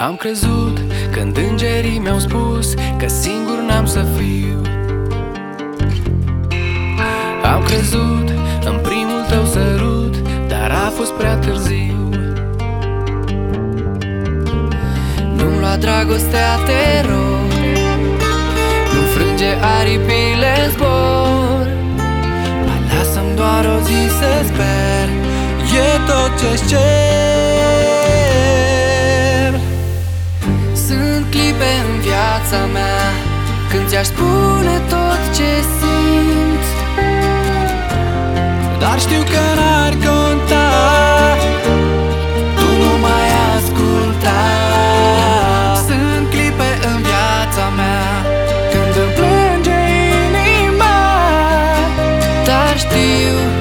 Am crezut când îngerii mi-au spus Că singur n-am să fiu. Am crezut în primul tău sărut Dar a fost prea târziu. Nu-mi lua dragostea, te rog Nu frânge aripile zbor. Mai lasă-mi doar o zi să sper E tot ce-ți cer în viața mea Când ți-aș spune tot ce simt. Dar știu că n-ar conta Tu nu mai asculta. Sunt clipe în viața mea Când îmi plânge inima Dar știu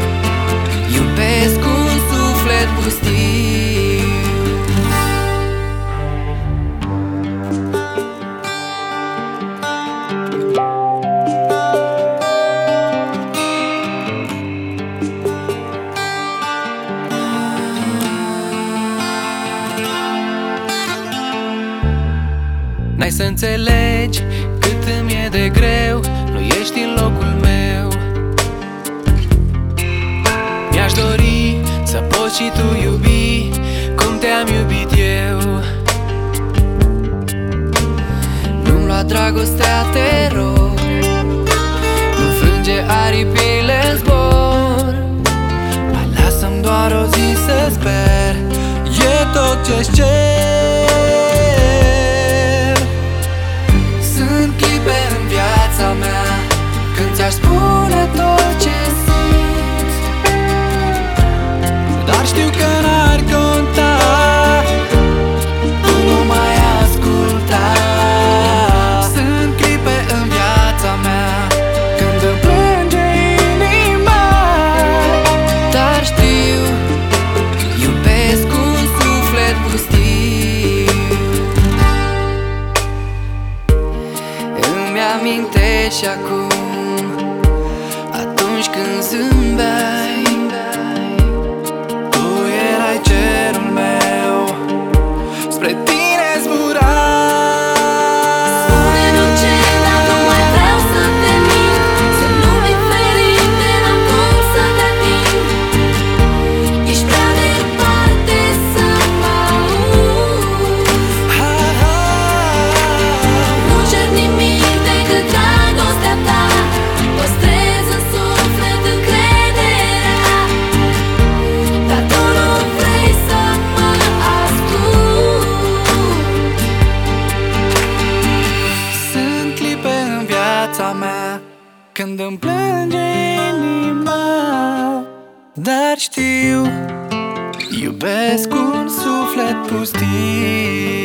N-ai să înțelegi cât îmi e de greu Nu ești în locul meu. Mi-aș dori să poți și tu iubi Cum te-am iubit eu. Nu-mi lua dragostea, te rog Nu frânge aripile în zbor. Mai lasă-mi doar o zi să sper E tot ce-ți cer viața mea Când ți-aș spune tot ce simt. Dar știu că n-ar conta Tu nu mai asculta. Sunt clipe în viața mea Când îmi plânge inima. Dar știu Iubesc un suflet pustiu. Îmi amintești acum Atunci când zâmbeai Tu erai cerul meu. Spre tine viața mea Când îmi plânge inima. Dar știu Iubesc un suflet pustiu